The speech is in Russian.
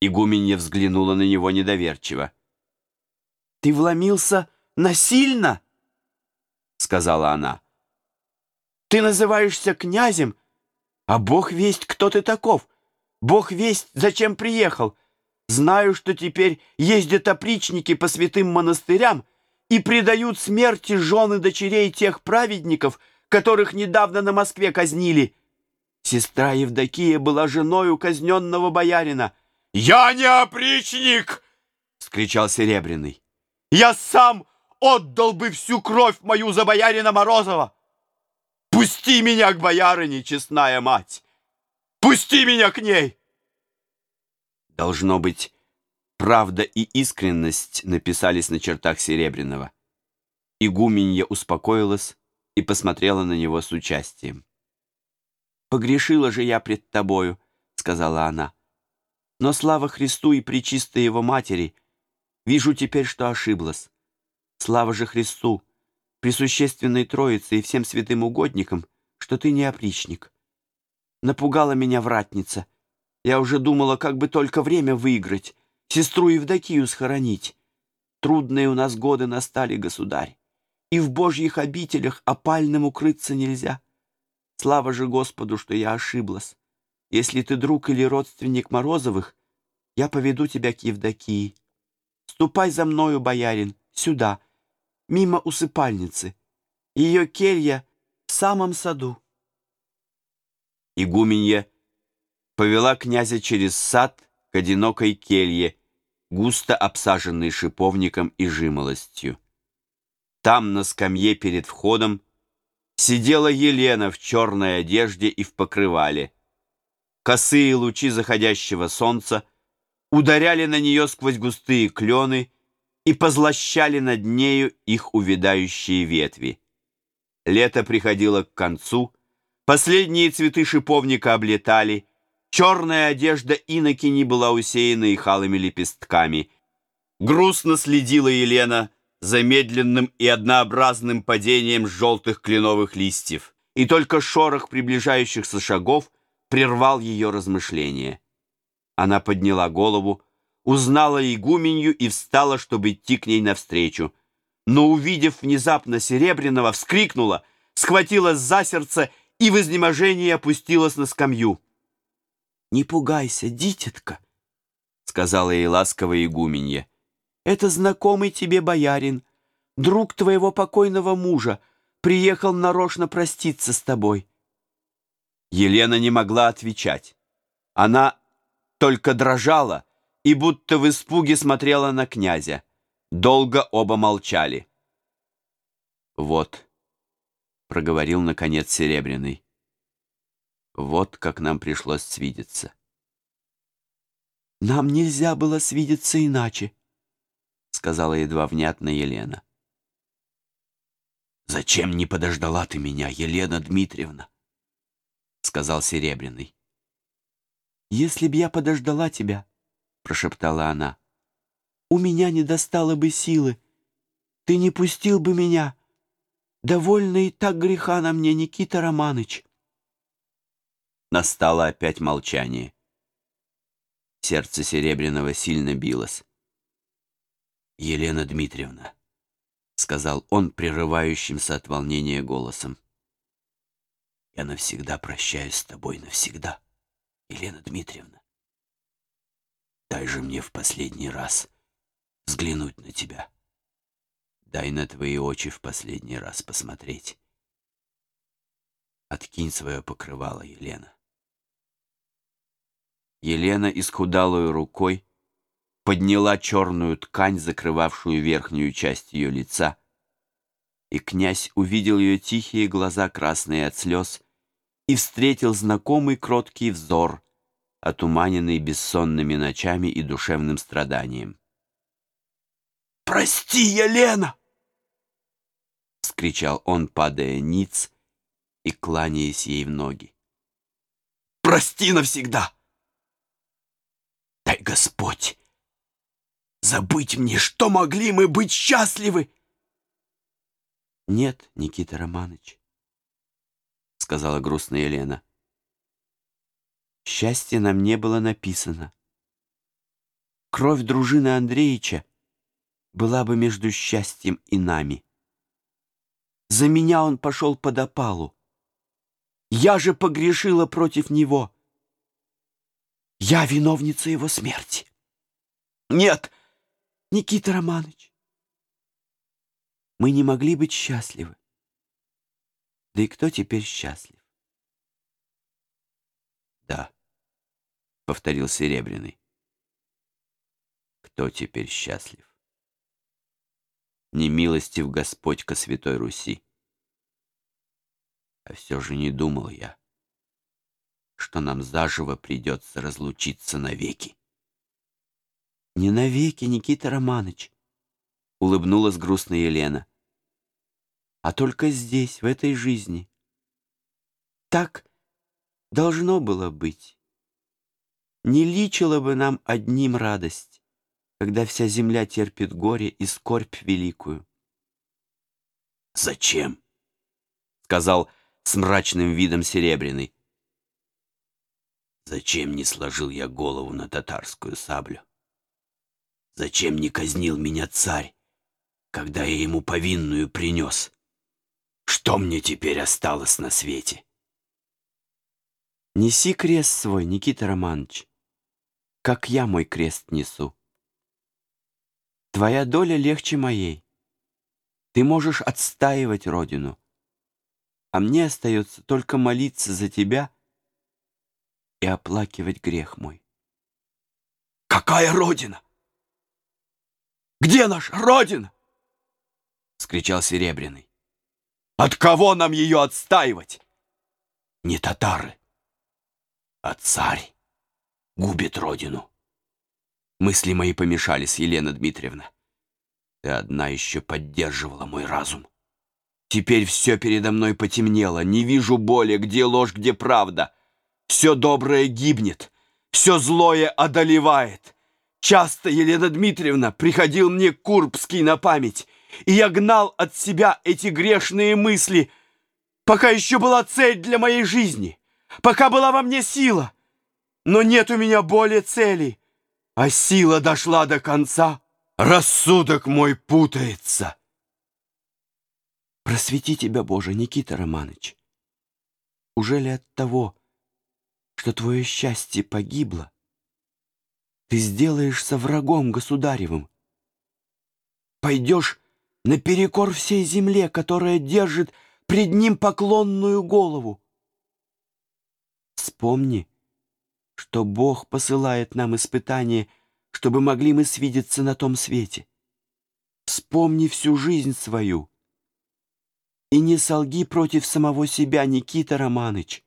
Игуменья взглянула на него недоверчиво. «Ты вломился насильно?» — сказала она. «Ты называешься князем, а Бог весть, кто ты таков. Бог весть, зачем приехал. Знаю, что теперь ездят опричники по святым монастырям и предают смерти жены дочерей тех праведников, которых недавно на Москве казнили. Сестра Евдокия была женою казненного боярина. «Я не опричник!» — скричал Серебряный. «Я сам отдал бы всю кровь мою за боярина Морозова! Пусти меня к боярине, честная мать! Пусти меня к ней!» Должно быть, правда и искренность написались на чертах Серебряного. Игуменья успокоилась и посмотрела на него с участием. «Погрешила же я пред тобою», — сказала она. «Но слава Христу и пречистой Его Матери, вижу теперь, что ошиблась. Слава же Христу, Пресущественной Троице и всем святым угодникам, что ты не опричник. Напугала меня вратница. Я уже думала, как бы только время выиграть, сестру Евдокию схоронить. Трудные у нас годы настали, государь, и в божьих обителях опальным укрыться нельзя. Слава же Господу, что я ошиблась. Если ты друг или родственник Морозовых, я поведу тебя к Евдокии. Ступай за мною, боярин, сюда, мимо усыпальницы. Ее келья в самом саду. Игуменья повела князя через сад к одинокой келье, густо обсаженной шиповником и жимолостью. Там, на скамье перед входом, сидела Елена в черной одежде и в покрывале. Косые лучи заходящего солнца ударяли на нее сквозь густые клены и позлощали над нею их увядающие ветви. Лето приходило к концу, последние цветы шиповника облетали, черная одежда инокини была усеяна их алыми лепестками. Грустно следила Елена за медленным и однообразным падением желтых кленовых листьев, и только шорох приближающихся шагов прервал ее размышления. Она подняла голову, узнала игуменью и встала, чтобы идти к ней навстречу. Но, увидев внезапно Серебряного, вскрикнула, схватилась за сердце и в изнеможении опустилась на скамью. «Не пугайся, дитятка», — сказала ей ласковая игуменья. «Это знакомый тебе боярин, друг твоего покойного мужа, приехал нарочно проститься с тобой». Елена не могла отвечать. Она только дрожала, и будто в испуге смотрела на князя. Долго оба молчали. «Вот», — проговорил, наконец, Серебряный, — «вот как нам пришлось свидеться». «Нам нельзя было свидеться иначе», — сказала едва внятно Елена. «Зачем не подождала ты меня, Елена Дмитриевна?» — сказал Серебряный. «Если б я подождала тебя, прошептала она. «У меня не достало бы силы. Ты не пустил бы меня. Довольно и так греха на мне, Никита Романыч». Настало опять молчание. Сердце Серебряного сильно билось. «Елена Дмитриевна», — сказал он прерывающимся от волнения голосом, — «я навсегда прощаюсь с тобой, навсегда, Елена Дмитриевна. Дай же мне в последний раз взглянуть на тебя. Дай на твои очи в последний раз посмотреть. Откинь свое покрывало, Елена. Елена исхудалую рукой подняла черную ткань, закрывавшую верхнюю часть ее лица, и князь увидел ее тихие глаза, красные от слез, и встретил знакомый кроткий взор — отуманенный бессонными ночами и душевным страданием. «Прости, Елена!» — скричал он, падая ниц и кланяясь ей в ноги. «Прости навсегда! Дай Господь забыть мне, что могли мы быть счастливы!» «Нет, Никита Романович», — сказала грустная Елена. Счастье нам не было написано. кровь дружины Андреевича была бы между счастьем и нами. За меня он пошел под опалу. Я же погрешила против него. Я виновница его смерти. Нет, Никита Романович, мы не могли быть счастливы. Да и кто теперь счастлив? Да, повторил Серебряный. Кто теперь счастлив? Не милостив Господь ко Святой Руси. А все же не думал я, что нам заживо придется разлучиться навеки. Не навеки, Никита Романович, улыбнулась грустно Елена, а только здесь, в этой жизни. Так должно было быть. Не личила бы нам одним радость, когда вся земля терпит горе и скорбь великую. «Зачем?» — сказал с мрачным видом Серебряный. «Зачем не сложил я голову на татарскую саблю? Зачем не казнил меня царь, когда я ему повинную принес? Что мне теперь осталось на свете?» «Неси крест свой, Никита Романович, как я мой крест несу. Твоя доля легче моей. Ты можешь отстаивать родину, а мне остается только молиться за тебя и оплакивать грех мой. «Какая Родина? Где наша Родина?» — скричал Серебряный. «От кого нам ее отстаивать? Не татары, а царь губит Родину». Мысли мои помешались, Елена Дмитриевна. Ты одна еще поддерживала мой разум. Теперь все передо мной потемнело. Не вижу боли, где ложь, где правда. Все доброе гибнет, все злое одолевает. Часто, Елена Дмитриевна, приходил мне Курбский на память, и я гнал от себя эти грешные мысли, пока еще была цель для моей жизни, пока была во мне сила. Но нет у меня более цели, а сила дошла до конца. Рассудок мой путается. Просвети тебя, Боже, Никита Романович. Уже ли от того, что твое счастье погибло, ты сделаешься врагом государевым? Пойдешь наперекор всей земле, которая держит пред ним поклонную голову. Вспомни, что Бог посылает нам испытания, чтобы могли мы свидеться на том свете. Вспомни всю жизнь свою — и не солги против самого себя, Никита Романыч.